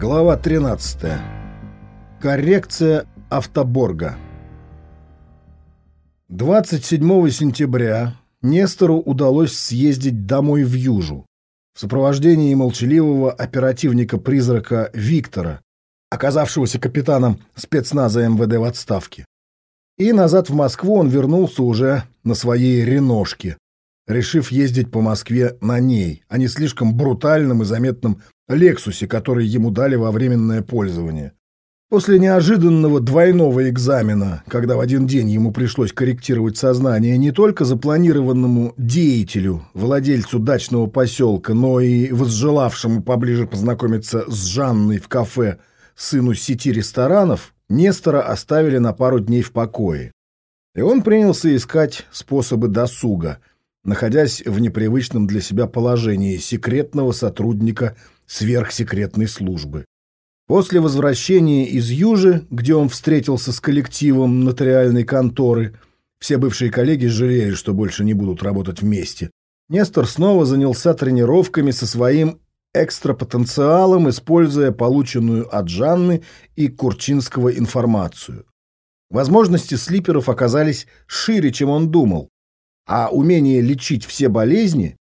Глава 13. Коррекция автоборга. 27 сентября Нестору удалось съездить домой в Южу в сопровождении молчаливого оперативника-призрака Виктора, оказавшегося капитаном спецназа МВД в отставке. И назад в Москву он вернулся уже на своей «Реношке», решив ездить по Москве на ней, а не слишком брутальным и заметным «Лексусе», который ему дали во временное пользование. После неожиданного двойного экзамена, когда в один день ему пришлось корректировать сознание не только запланированному деятелю, владельцу дачного поселка, но и возжелавшему поближе познакомиться с Жанной в кафе сыну сети ресторанов, Нестора оставили на пару дней в покое. И он принялся искать способы досуга, находясь в непривычном для себя положении секретного сотрудника сверхсекретной службы. После возвращения из Южи, где он встретился с коллективом нотариальной конторы, все бывшие коллеги жалели, что больше не будут работать вместе, Нестор снова занялся тренировками со своим экстрапотенциалом, используя полученную от Жанны и Курчинского информацию. Возможности слиперов оказались шире, чем он думал, а умение лечить все болезни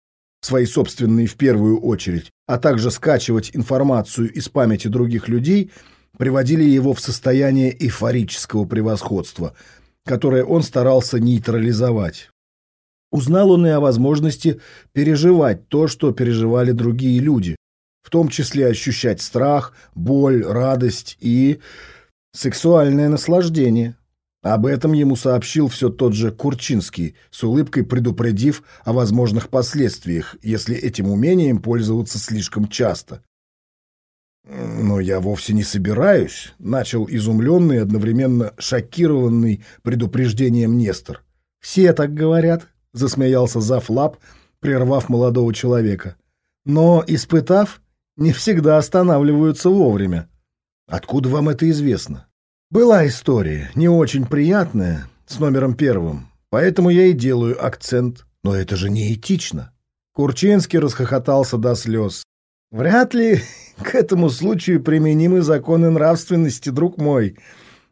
свои собственные в первую очередь, а также скачивать информацию из памяти других людей, приводили его в состояние эйфорического превосходства, которое он старался нейтрализовать. Узнал он и о возможности переживать то, что переживали другие люди, в том числе ощущать страх, боль, радость и сексуальное наслаждение. Об этом ему сообщил все тот же Курчинский, с улыбкой предупредив о возможных последствиях, если этим умением пользоваться слишком часто. «Но я вовсе не собираюсь», — начал изумленный и одновременно шокированный предупреждением Нестор. «Все так говорят», — засмеялся Зафлап, прервав молодого человека. «Но, испытав, не всегда останавливаются вовремя. Откуда вам это известно?» Была история, не очень приятная, с номером первым, поэтому я и делаю акцент. Но это же не этично. Курчинский расхохотался до слез. Вряд ли к этому случаю применимы законы нравственности, друг мой.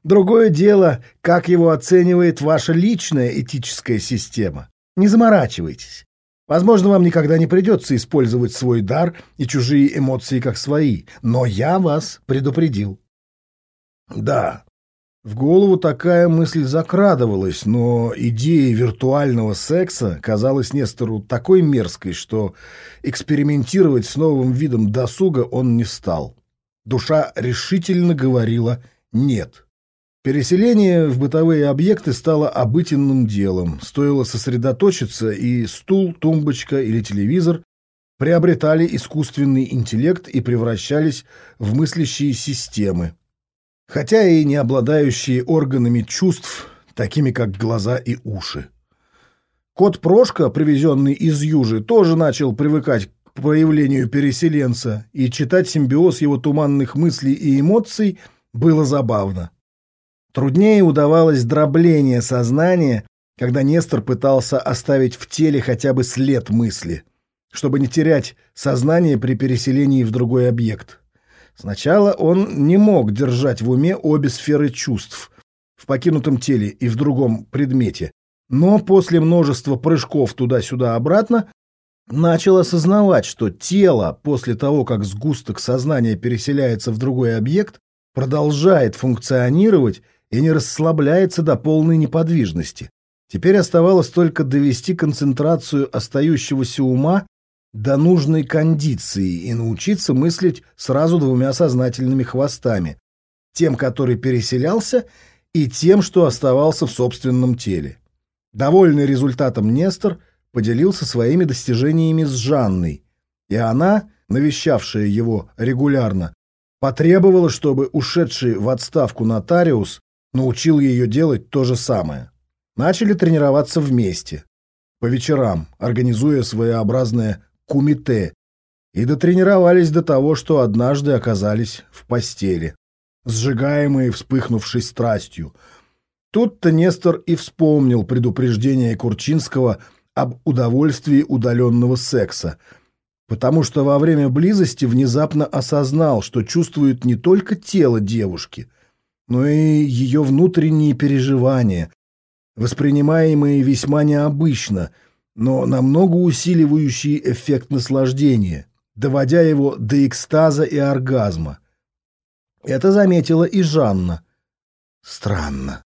Другое дело, как его оценивает ваша личная этическая система. Не заморачивайтесь. Возможно, вам никогда не придется использовать свой дар и чужие эмоции как свои, но я вас предупредил. Да, в голову такая мысль закрадывалась, но идея виртуального секса казалась Нестору такой мерзкой, что экспериментировать с новым видом досуга он не стал. Душа решительно говорила «нет». Переселение в бытовые объекты стало обыденным делом. Стоило сосредоточиться, и стул, тумбочка или телевизор приобретали искусственный интеллект и превращались в мыслящие системы, хотя и не обладающие органами чувств, такими как глаза и уши. Кот Прошка, привезенный из Южи, тоже начал привыкать к проявлению переселенца, и читать симбиоз его туманных мыслей и эмоций было забавно. Труднее удавалось дробление сознания, когда Нестор пытался оставить в теле хотя бы след мысли, чтобы не терять сознание при переселении в другой объект. Сначала он не мог держать в уме обе сферы чувств в покинутом теле и в другом предмете, но после множества прыжков туда-сюда обратно начал осознавать, что тело после того, как сгусток сознания переселяется в другой объект, продолжает функционировать и не расслабляется до полной неподвижности. Теперь оставалось только довести концентрацию остающегося ума до нужной кондиции и научиться мыслить сразу двумя сознательными хвостами, тем, который переселялся, и тем, что оставался в собственном теле. Довольный результатом Нестор поделился своими достижениями с Жанной, и она, навещавшая его регулярно, потребовала, чтобы ушедший в отставку нотариус научил ее делать то же самое. Начали тренироваться вместе, по вечерам, организуя своеобразное кумите и дотренировались до того, что однажды оказались в постели, сжигаемые вспыхнувшей страстью. Тут-то Нестор и вспомнил предупреждение Курчинского об удовольствии удаленного секса, потому что во время близости внезапно осознал, что чувствует не только тело девушки, но и ее внутренние переживания, воспринимаемые весьма необычно, но намного усиливающие эффект наслаждения, доводя его до экстаза и оргазма. Это заметила и Жанна. Странно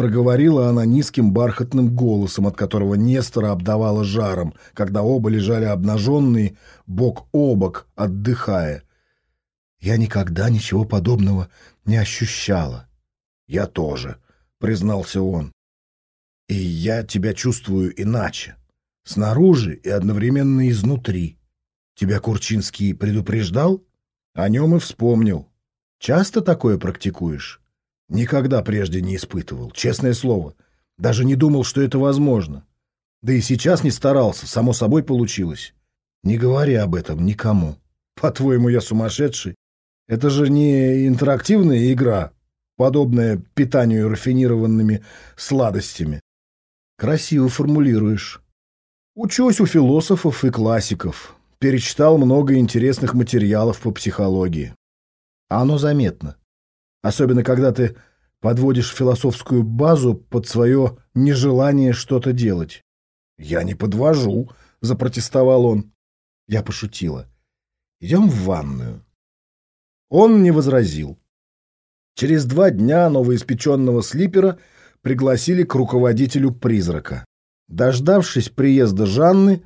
проговорила она низким бархатным голосом, от которого Нестора обдавала жаром, когда оба лежали обнаженные, бок о бок, отдыхая. Я никогда ничего подобного не ощущала. Я тоже, признался он. И я тебя чувствую иначе. Снаружи и одновременно изнутри. Тебя Курчинский предупреждал? О нем и вспомнил. Часто такое практикуешь? Никогда прежде не испытывал, честное слово. Даже не думал, что это возможно. Да и сейчас не старался, само собой получилось. Не говори об этом никому. По-твоему, я сумасшедший? Это же не интерактивная игра, подобная питанию рафинированными сладостями. Красиво формулируешь. Учусь у философов и классиков. Перечитал много интересных материалов по психологии. А оно заметно. Особенно, когда ты подводишь философскую базу под свое нежелание что-то делать. «Я не подвожу», — запротестовал он. Я пошутила. «Идем в ванную». Он не возразил. Через два дня новоиспеченного слипера пригласили к руководителю призрака. Дождавшись приезда Жанны,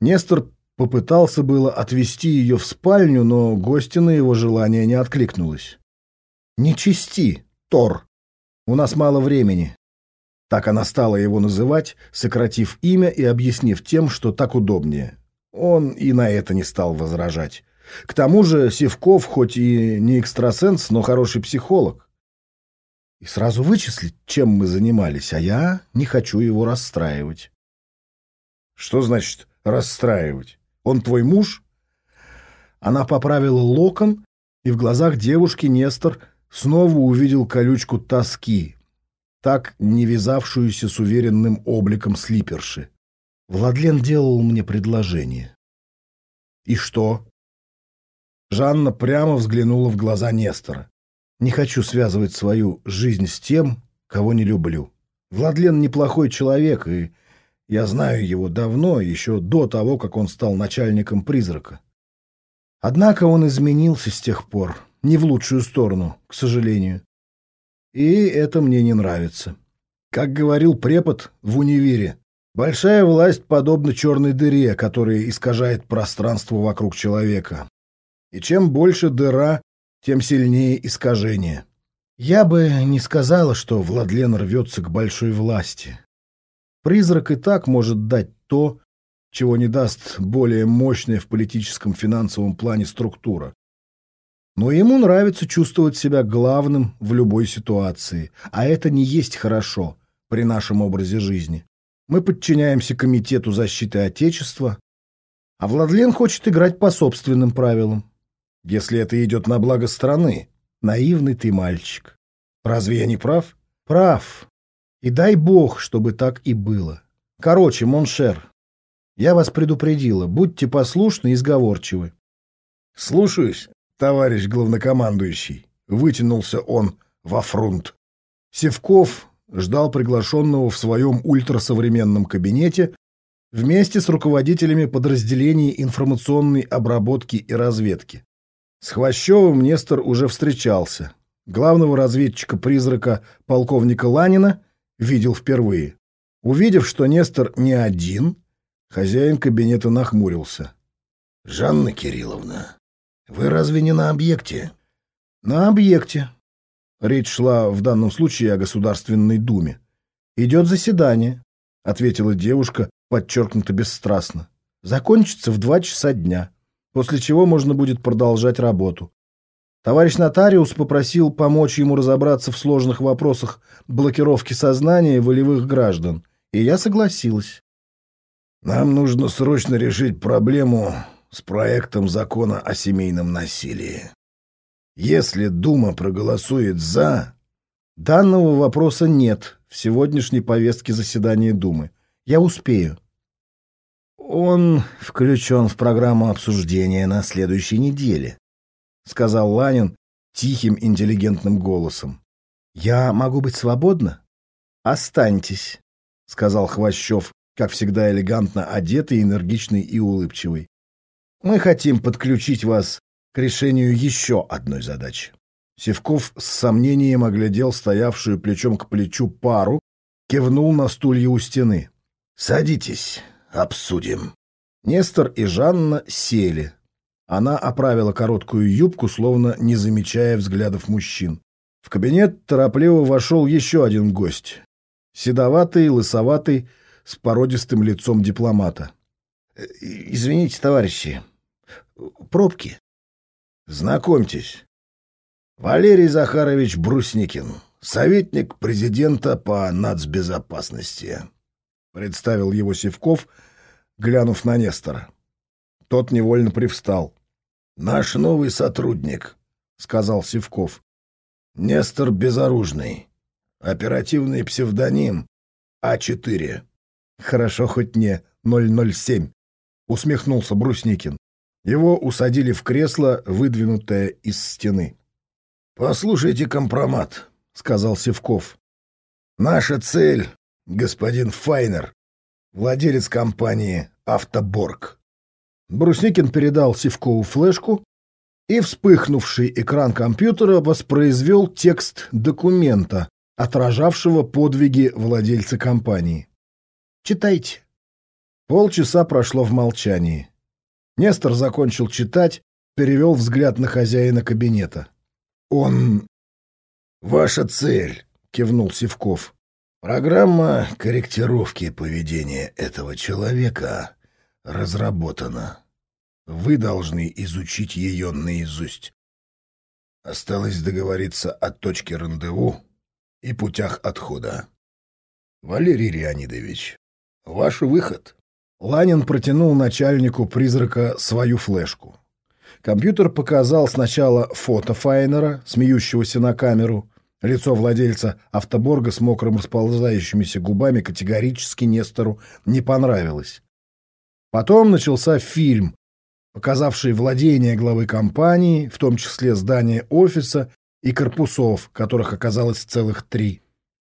Нестор попытался было отвезти ее в спальню, но гостья на его желание не откликнулась. «Не чисти, Тор. У нас мало времени». Так она стала его называть, сократив имя и объяснив тем, что так удобнее. Он и на это не стал возражать. К тому же Севков хоть и не экстрасенс, но хороший психолог. И сразу вычислить, чем мы занимались, а я не хочу его расстраивать. Что значит расстраивать? Он твой муж? Она поправила локон, и в глазах девушки Нестор – снова увидел колючку тоски, так не вязавшуюся с уверенным обликом слиперши. Владлен делал мне предложение. «И что?» Жанна прямо взглянула в глаза Нестора. «Не хочу связывать свою жизнь с тем, кого не люблю. Владлен неплохой человек, и я знаю его давно, еще до того, как он стал начальником призрака. Однако он изменился с тех пор не в лучшую сторону, к сожалению. И это мне не нравится. Как говорил препод в универе, большая власть подобна черной дыре, которая искажает пространство вокруг человека. И чем больше дыра, тем сильнее искажение. Я бы не сказала, что Владлен рвется к большой власти. Призрак и так может дать то, чего не даст более мощная в политическом финансовом плане структура. Но ему нравится чувствовать себя главным в любой ситуации, а это не есть хорошо при нашем образе жизни. Мы подчиняемся Комитету защиты Отечества, а Владлен хочет играть по собственным правилам. Если это идет на благо страны, наивный ты мальчик. Разве я не прав? Прав. И дай бог, чтобы так и было. Короче, mon cher, я вас предупредила, будьте послушны и сговорчивы. Слушаюсь, товарищ главнокомандующий!» Вытянулся он во фрунт. Севков ждал приглашенного в своем ультрасовременном кабинете вместе с руководителями подразделений информационной обработки и разведки. С Хвощевым Нестор уже встречался. Главного разведчика-призрака полковника Ланина видел впервые. Увидев, что Нестор не один, хозяин кабинета нахмурился. «Жанна Кирилловна, вы разве не на объекте? На объекте. Речь шла в данном случае о Государственной Думе. Идет заседание, ответила девушка подчеркнуто бесстрастно. Закончится в два часа дня, после чего можно будет продолжать работу. Товарищ нотариус попросил помочь ему разобраться в сложных вопросах блокировки сознания волевых граждан, и я согласилась. Нам нужно срочно решить проблему с проектом закона о семейном насилии. Если Дума проголосует «за», данного вопроса нет в сегодняшней повестке заседания Думы. Я успею. Он включен в программу обсуждения на следующей неделе, сказал Ланин тихим интеллигентным голосом. Я могу быть свободна? Останьтесь, сказал Хвощев, как всегда элегантно одетый, энергичный и улыбчивый. Мы хотим подключить вас к решению еще одной задачи. Севков с сомнением оглядел стоявшую плечом к плечу пару, кивнул на стулья у стены. «Садитесь, обсудим». Нестор и Жанна сели. Она оправила короткую юбку, словно не замечая взглядов мужчин. В кабинет торопливо вошел еще один гость. Седоватый, лысоватый, с породистым лицом дипломата. «Извините, товарищи, пробки». «Знакомьтесь, Валерий Захарович Брусникин, советник президента по нацбезопасности. Представил его Севков, глянув на Нестора. Тот невольно привстал. «Наш новый сотрудник», — сказал Севков. «Нестор Безоружный. Оперативный псевдоним А4». «Хорошо хоть не 007», — усмехнулся Брусникин. Его усадили в кресло, выдвинутое из стены. «Послушайте компромат», — сказал Севков. «Наша цель, господин Файнер, владелец компании «Автоборг». Брусникин передал Севкову флешку, и вспыхнувший экран компьютера воспроизвел текст документа, отражавшего подвиги владельца компании. «Читайте». Полчаса прошло в молчании. Нестор закончил читать, перевел взгляд на хозяина кабинета. «Он... ваша цель», — кивнул Сивков. «Программа корректировки поведения этого человека разработана. Вы должны изучить ее наизусть. Осталось договориться о точке рандеву и путях отхода. Валерий Леонидович, ваш выход». Ланин протянул начальнику призрака свою флешку. Компьютер показал сначала фото Файнера, смеющегося на камеру. Лицо владельца автоборга с мокрым расползающимися губами категорически Нестору не понравилось. Потом начался фильм, показавший владение главы компании, в том числе здание офиса и корпусов, которых оказалось целых три.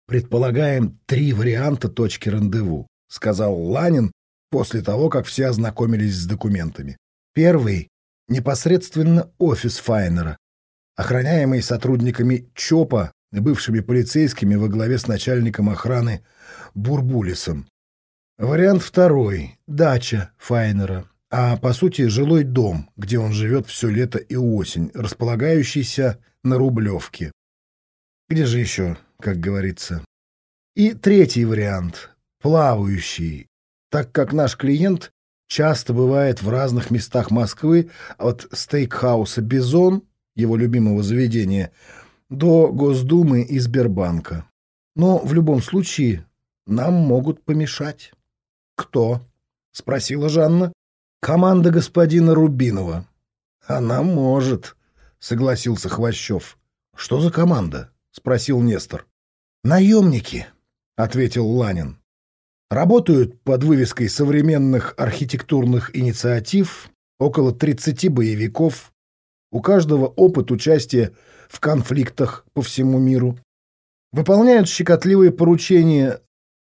«Предполагаем три варианта точки рандеву», — сказал Ланин после того, как все ознакомились с документами. Первый непосредственно офис Файнера, охраняемый сотрудниками ЧОПа, бывшими полицейскими во главе с начальником охраны Бурбулисом. Вариант второй — дача Файнера, а по сути жилой дом, где он живет все лето и осень, располагающийся на Рублевке. Где же еще, как говорится? И третий вариант — плавающий, так как наш клиент часто бывает в разных местах Москвы, от стейкхауса «Бизон», его любимого заведения, до Госдумы и Сбербанка. Но в любом случае нам могут помешать. «Кто?» — спросила Жанна. «Команда господина Рубинова». «Она может», — согласился Хвощев. «Что за команда?» — спросил Нестор. «Наемники», — ответил Ланин. Работают под вывеской современных архитектурных инициатив около 30 боевиков, у каждого опыт участия в конфликтах по всему миру. Выполняют щекотливые поручения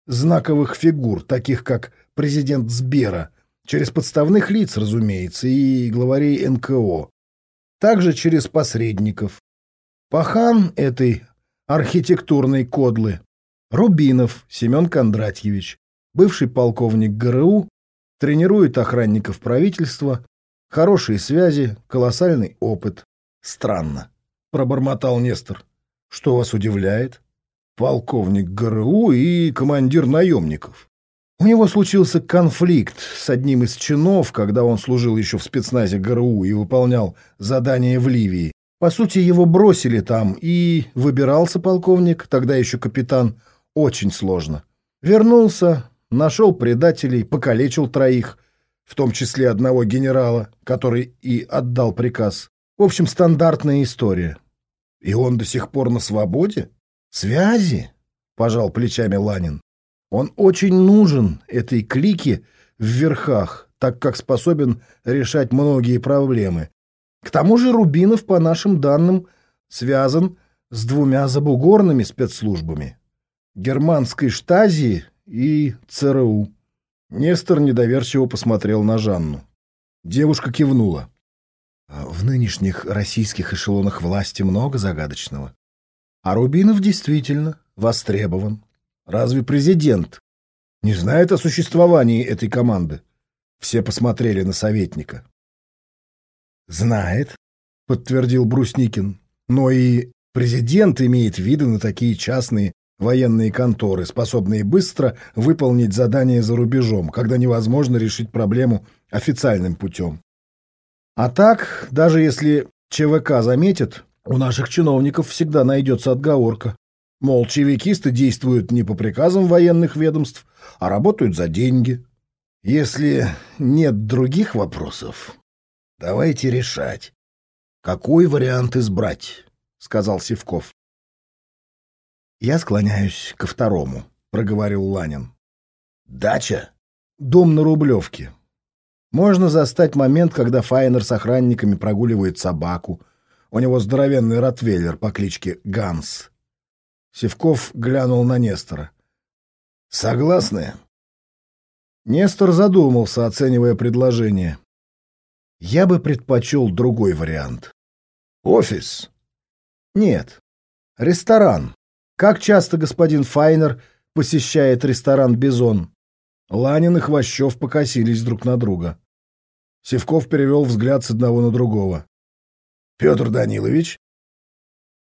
знаковых фигур, таких как президент Сбера, через подставных лиц, разумеется, и главарей НКО, также через посредников. Пахан этой архитектурной кодлы Рубинов Семен Кондратьевич, бывший полковник ГРУ, тренирует охранников правительства, хорошие связи, колоссальный опыт. Странно, пробормотал Нестор. Что вас удивляет? Полковник ГРУ и командир наемников. У него случился конфликт с одним из чинов, когда он служил еще в спецназе ГРУ и выполнял задание в Ливии. По сути, его бросили там, и выбирался полковник, тогда еще капитан, очень сложно. Вернулся, нашел предателей, покалечил троих, в том числе одного генерала, который и отдал приказ. В общем, стандартная история. И он до сих пор на свободе? Связи? Пожал плечами Ланин. Он очень нужен этой клике в верхах, так как способен решать многие проблемы. К тому же Рубинов, по нашим данным, связан с двумя забугорными спецслужбами — германской штази и ЦРУ. Нестор недоверчиво посмотрел на Жанну. Девушка кивнула. «А в нынешних российских эшелонах власти много загадочного. А Рубинов действительно востребован. Разве президент не знает о существовании этой команды? Все посмотрели на советника. «Знает», — подтвердил Брусникин. «Но и президент имеет виды на такие частные военные конторы, способные быстро выполнить задание за рубежом, когда невозможно решить проблему официальным путем. А так, даже если ЧВК заметит, у наших чиновников всегда найдется отговорка. Мол, чевикисты действуют не по приказам военных ведомств, а работают за деньги. Если нет других вопросов, давайте решать, какой вариант избрать, — сказал Севков. Я склоняюсь ко второму, — проговорил Ланин. Дача? Дом на Рублевке. Можно застать момент, когда Файнер с охранниками прогуливает собаку. У него здоровенный ротвейлер по кличке Ганс. Севков глянул на Нестора. «Согласны?» Нестор задумался, оценивая предложение. Я бы предпочел другой вариант. Офис? Нет. Ресторан. Как часто господин Файнер посещает ресторан «Бизон»? Ланин и Хвощев покосились друг на друга. Севков перевел взгляд с одного на другого. «Петр Данилович?»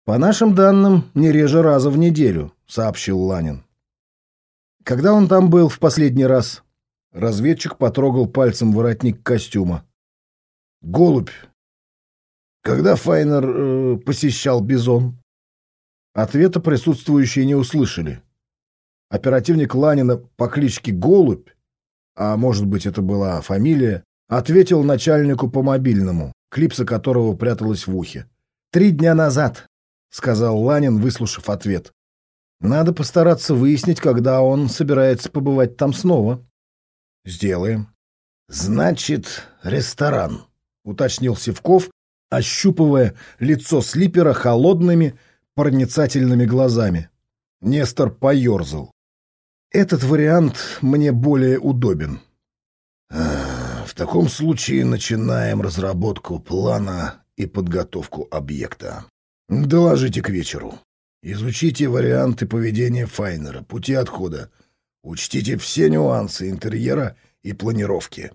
«По нашим данным, не реже раза в неделю», — сообщил Ланин. «Когда он там был в последний раз?» Разведчик потрогал пальцем воротник костюма. «Голубь. Когда Файнер э, посещал Бизон?» Ответа присутствующие не услышали. Оперативник Ланина по кличке Голубь, а может быть это была фамилия, ответил начальнику по мобильному, клипса которого пряталась в ухе. «Три дня назад», — сказал Ланин, выслушав ответ. «Надо постараться выяснить, когда он собирается побывать там снова». «Сделаем». «Значит, ресторан», — уточнил Севков, ощупывая лицо слипера холодными, проницательными глазами. Нестор поерзал. «Этот вариант мне более удобен». «В таком случае начинаем разработку плана и подготовку объекта. Доложите к вечеру. Изучите варианты поведения Файнера, пути отхода, Учтите все нюансы интерьера и планировки.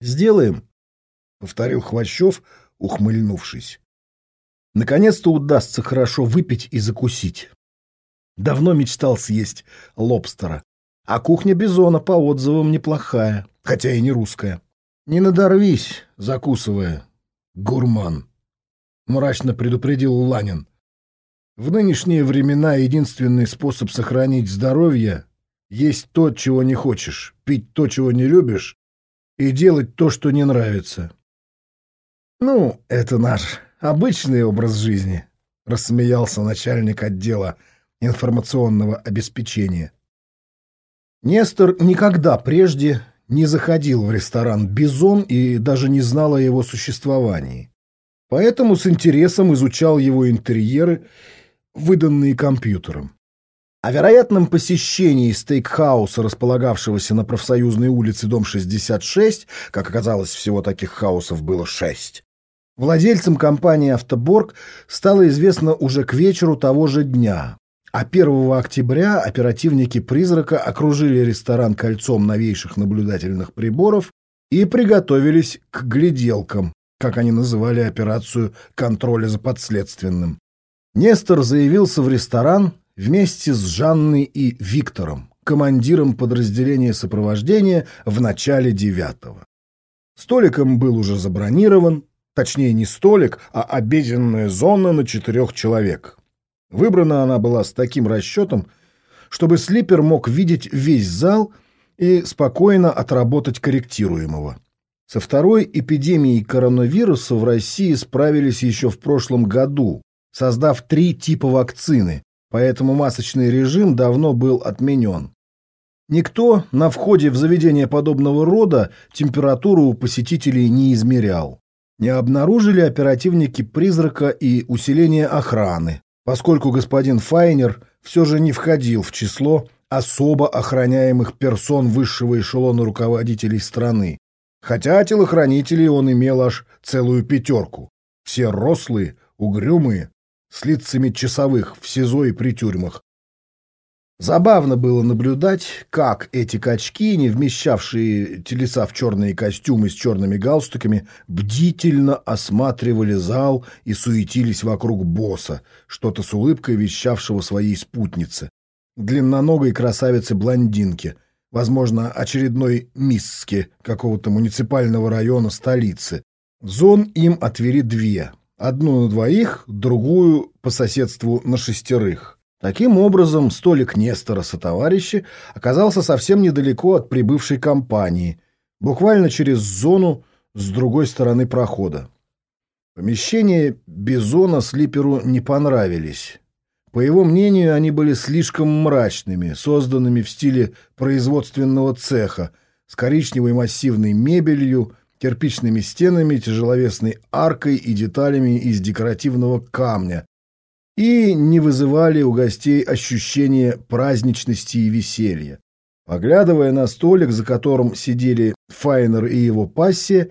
«Сделаем», — повторил Хвощев, ухмыльнувшись. «Наконец-то удастся хорошо выпить и закусить. Давно мечтал съесть лобстера, а кухня Бизона по отзывам неплохая, хотя и не русская. Не надорвись, закусывая, гурман», — мрачно предупредил Ланин. В нынешние времена единственный способ сохранить здоровье есть то, чего не хочешь, пить то, чего не любишь, и делать то, что не нравится. Ну, это наш обычный образ жизни, рассмеялся начальник отдела информационного обеспечения. Нестор никогда прежде не заходил в ресторан «Бизон» и даже не знал о его существовании. Поэтому с интересом изучал его интерьеры, выданные компьютером. О вероятном посещении стейкхауса, располагавшегося на профсоюзной улице, дом 66, как оказалось, всего таких хаусов было шесть, владельцам компании «Автоборг» стало известно уже к вечеру того же дня, а 1 октября оперативники «Призрака» окружили ресторан кольцом новейших наблюдательных приборов и приготовились к гляделкам, как они называли операцию контроля за подследственным. Нестор заявился в ресторан, вместе с Жанной и Виктором, командиром подразделения сопровождения в начале девятого. Столиком был уже забронирован, точнее не столик, а обеденная зона на четырех человек. Выбрана она была с таким расчетом, чтобы слипер мог видеть весь зал и спокойно отработать корректируемого. Со второй эпидемией коронавируса в России справились еще в прошлом году, создав три типа вакцины, поэтому масочный режим давно был отменен. Никто на входе в заведение подобного рода температуру у посетителей не измерял. Не обнаружили оперативники призрака и усиление охраны, поскольку господин Файнер все же не входил в число особо охраняемых персон высшего эшелона руководителей страны. Хотя телохранителей он имел аж целую пятерку. Все рослые, угрюмые, с лицами часовых в СИЗО и при тюрьмах. Забавно было наблюдать, как эти качки, не вмещавшие телеса в черные костюмы с черными галстуками, бдительно осматривали зал и суетились вокруг босса, что-то с улыбкой вещавшего своей спутнице, длинноногой красавице-блондинке, возможно, очередной мисски какого-то муниципального района столицы. Зон им отвели две, одну на двоих, другую по соседству на шестерых. Таким образом, столик Нестора сотоварища оказался совсем недалеко от прибывшей компании, буквально через зону с другой стороны прохода. Помещения Бизона Слиперу не понравились. По его мнению, они были слишком мрачными, созданными в стиле производственного цеха, с коричневой массивной мебелью, кирпичными стенами, тяжеловесной аркой и деталями из декоративного камня, и не вызывали у гостей ощущения праздничности и веселья. Поглядывая на столик, за которым сидели Файнер и его пассия,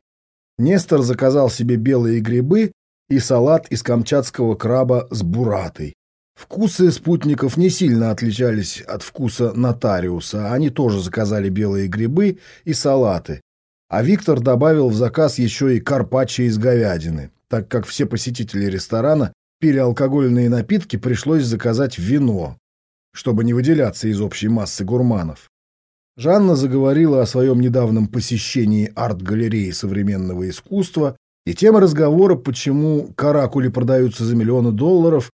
Нестор заказал себе белые грибы и салат из камчатского краба с буратой. Вкусы спутников не сильно отличались от вкуса нотариуса, они тоже заказали белые грибы и салаты. А Виктор добавил в заказ еще и карпаччо из говядины, так как все посетители ресторана пили алкогольные напитки, пришлось заказать вино, чтобы не выделяться из общей массы гурманов. Жанна заговорила о своем недавнем посещении арт-галереи современного искусства, и тема разговора, почему каракули продаются за миллионы долларов,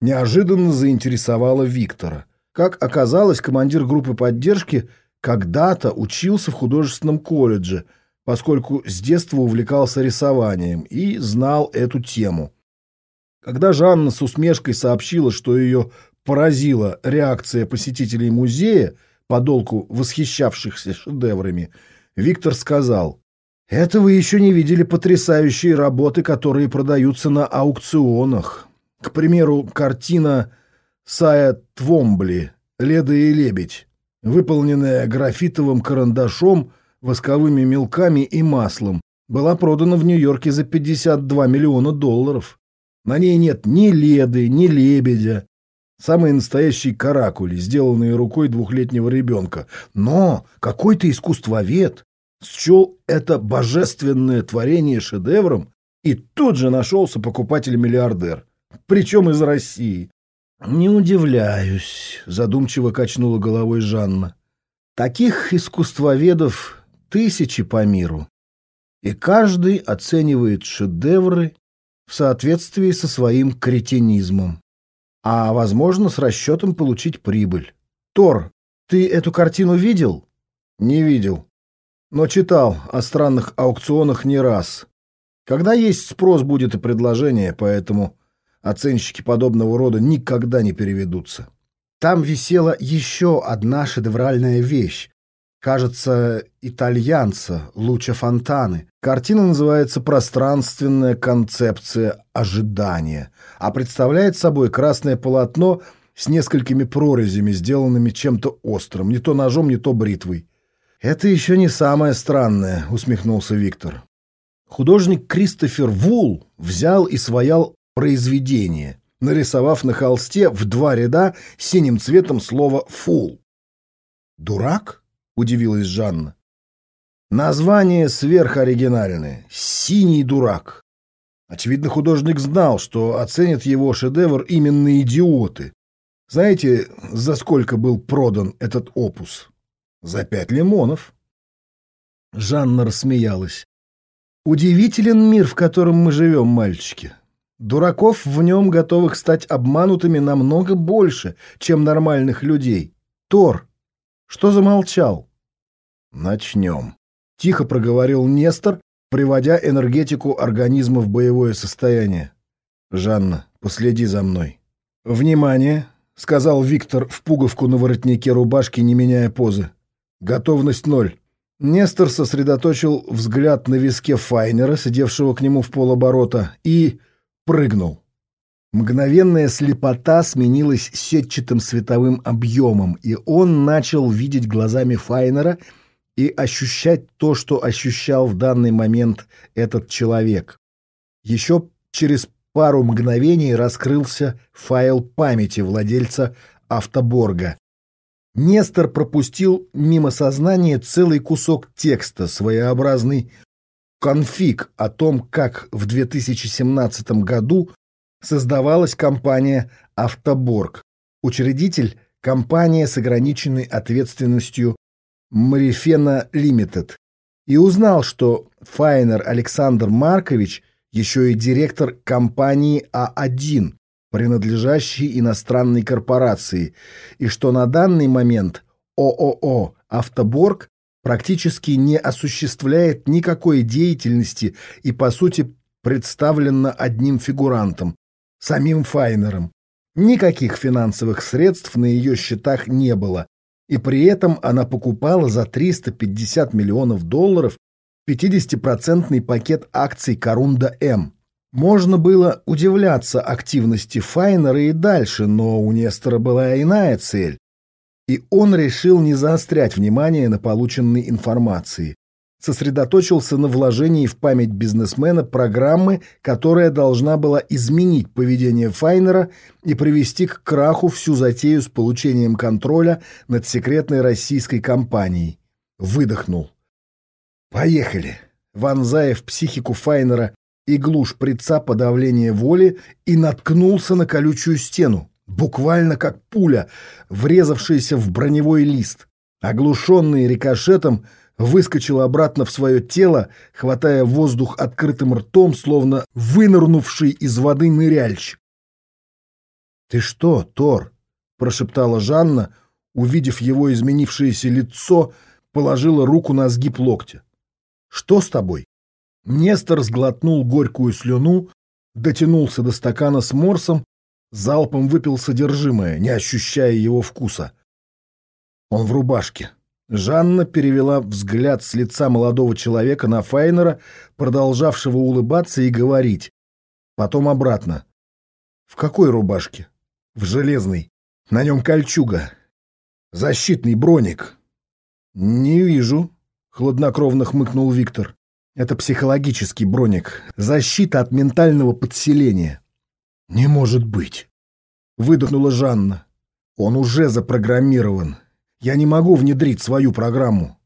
неожиданно заинтересовала Виктора. Как оказалось, командир группы поддержки когда-то учился в художественном колледже, поскольку с детства увлекался рисованием и знал эту тему. Когда Жанна с усмешкой сообщила, что ее поразила реакция посетителей музея, подолку восхищавшихся шедеврами, Виктор сказал, «Это вы еще не видели потрясающие работы, которые продаются на аукционах. К примеру, картина Сая Твомбли «Леда и лебедь», выполненная графитовым карандашом, восковыми мелками и маслом, была продана в Нью-Йорке за 52 миллиона долларов. На ней нет ни леды, ни лебедя. Самые настоящие каракули, сделанные рукой двухлетнего ребенка. Но какой-то искусствовед счел это божественное творение шедевром, и тут же нашелся покупатель-миллиардер, причем из России. «Не удивляюсь», — задумчиво качнула головой Жанна. «Таких искусствоведов тысячи по миру, и каждый оценивает шедевры соответствии со своим кретинизмом. А, возможно, с расчетом получить прибыль. Тор, ты эту картину видел? Не видел. Но читал о странных аукционах не раз. Когда есть спрос, будет и предложение, поэтому оценщики подобного рода никогда не переведутся. Там висела еще одна шедевральная вещь, кажется, итальянца Луча Фонтаны. Картина называется «Пространственная концепция ожидания», а представляет собой красное полотно с несколькими прорезями, сделанными чем-то острым, не то ножом, не то бритвой. «Это еще не самое странное», — усмехнулся Виктор. Художник Кристофер Вул взял и своял произведение, нарисовав на холсте в два ряда синим цветом слово «фул». «Дурак?» — удивилась Жанна. Название сверхоригинальное. «Синий дурак». Очевидно, художник знал, что оценят его шедевр именно идиоты. Знаете, за сколько был продан этот опус? За пять лимонов. Жанна рассмеялась. Удивителен мир, в котором мы живем, мальчики. Дураков в нем готовых стать обманутыми намного больше, чем нормальных людей. Тор, что замолчал? Начнем. Тихо проговорил Нестор, приводя энергетику организма в боевое состояние. Жанна, последи за мной. Внимание, сказал Виктор в пуговку на воротнике рубашки, не меняя позы. Готовность ноль. Нестор сосредоточил взгляд на виске Файнера, сидевшего к нему в полоборота, и прыгнул. Мгновенная слепота сменилась сетчатым световым объемом, и он начал видеть глазами Файнера и ощущать то, что ощущал в данный момент этот человек. Еще через пару мгновений раскрылся файл памяти владельца автоборга. Нестор пропустил мимо сознания целый кусок текста, своеобразный конфиг о том, как в 2017 году создавалась компания «Автоборг», учредитель – компания с ограниченной ответственностью «Марифена Лимитед», и узнал, что Файнер Александр Маркович еще и директор компании А1, принадлежащей иностранной корпорации, и что на данный момент ООО «Автоборг» практически не осуществляет никакой деятельности и, по сути, представлена одним фигурантом – самим Файнером. Никаких финансовых средств на ее счетах не было, и при этом она покупала за 350 миллионов долларов 50-процентный пакет акций Корунда М. Можно было удивляться активности Файнера и дальше, но у Нестора была иная цель. И он решил не заострять внимание на полученной информации. Сосредоточился на вложении в память бизнесмена программы, которая должна была изменить поведение Файнера и привести к краху всю затею с получением контроля над секретной российской компанией. Выдохнул. «Поехали!» вонзая в психику Файнера иглу шприца подавления воли и наткнулся на колючую стену, буквально как пуля, врезавшаяся в броневой лист. Оглушенный рикошетом, выскочил обратно в свое тело, хватая воздух открытым ртом, словно вынырнувший из воды ныряльщик. «Ты что, Тор?» — прошептала Жанна, увидев его изменившееся лицо, положила руку на сгиб локтя. Что с тобой? Нестор сглотнул горькую слюну, дотянулся до стакана с морсом, залпом выпил содержимое, не ощущая его вкуса. Он в рубашке. Жанна перевела взгляд с лица молодого человека на Файнера, продолжавшего улыбаться и говорить. Потом обратно. В какой рубашке? В железной. На нем кольчуга. Защитный броник. Не вижу, Хладнокровно хмыкнул Виктор. Это психологический броник. Защита от ментального подселения. Не может быть. Выдохнула Жанна. Он уже запрограммирован. Я не могу внедрить свою программу.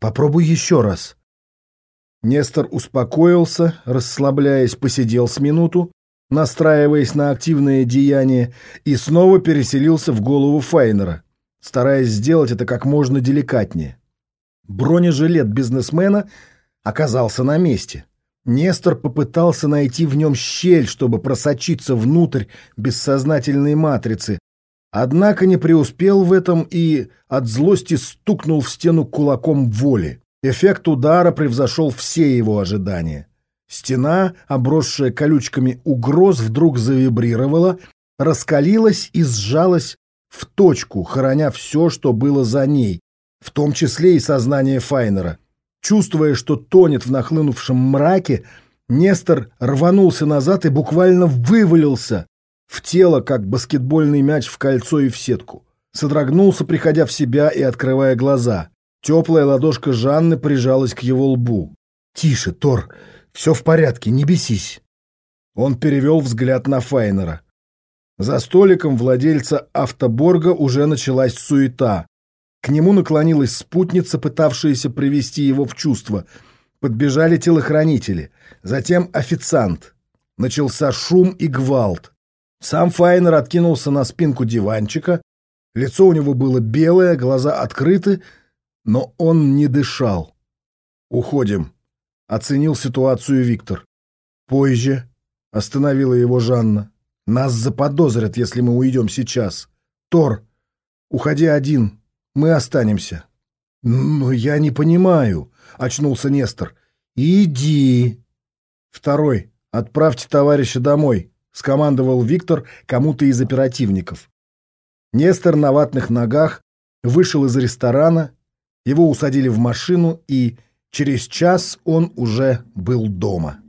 Попробуй еще раз. Нестор успокоился, расслабляясь, посидел с минуту, настраиваясь на активное деяние, и снова переселился в голову Файнера, стараясь сделать это как можно деликатнее. Бронежилет бизнесмена оказался на месте. Нестор попытался найти в нем щель, чтобы просочиться внутрь бессознательной матрицы, однако не преуспел в этом и от злости стукнул в стену кулаком воли. Эффект удара превзошел все его ожидания. Стена, обросшая колючками угроз, вдруг завибрировала, раскалилась и сжалась в точку, хороня все, что было за ней, в том числе и сознание Файнера. Чувствуя, что тонет в нахлынувшем мраке, Нестор рванулся назад и буквально вывалился в тело, как баскетбольный мяч в кольцо и в сетку. Содрогнулся, приходя в себя и открывая глаза. Теплая ладошка Жанны прижалась к его лбу. «Тише, Тор, все в порядке, не бесись». Он перевел взгляд на Файнера. За столиком владельца автоборга уже началась суета. К нему наклонилась спутница, пытавшаяся привести его в чувство. Подбежали телохранители. Затем официант. Начался шум и гвалт. Сам Файнер откинулся на спинку диванчика. Лицо у него было белое, глаза открыты, но он не дышал. «Уходим», — оценил ситуацию Виктор. «Позже», — остановила его Жанна. «Нас заподозрят, если мы уйдем сейчас. Тор, уходи один, мы останемся. Но я не понимаю, очнулся Нестор. Иди. Второй. Отправьте товарища домой, скомандовал Виктор кому-то из оперативников. Нестор на ватных ногах вышел из ресторана, Его усадили в машину, и через час он уже был дома.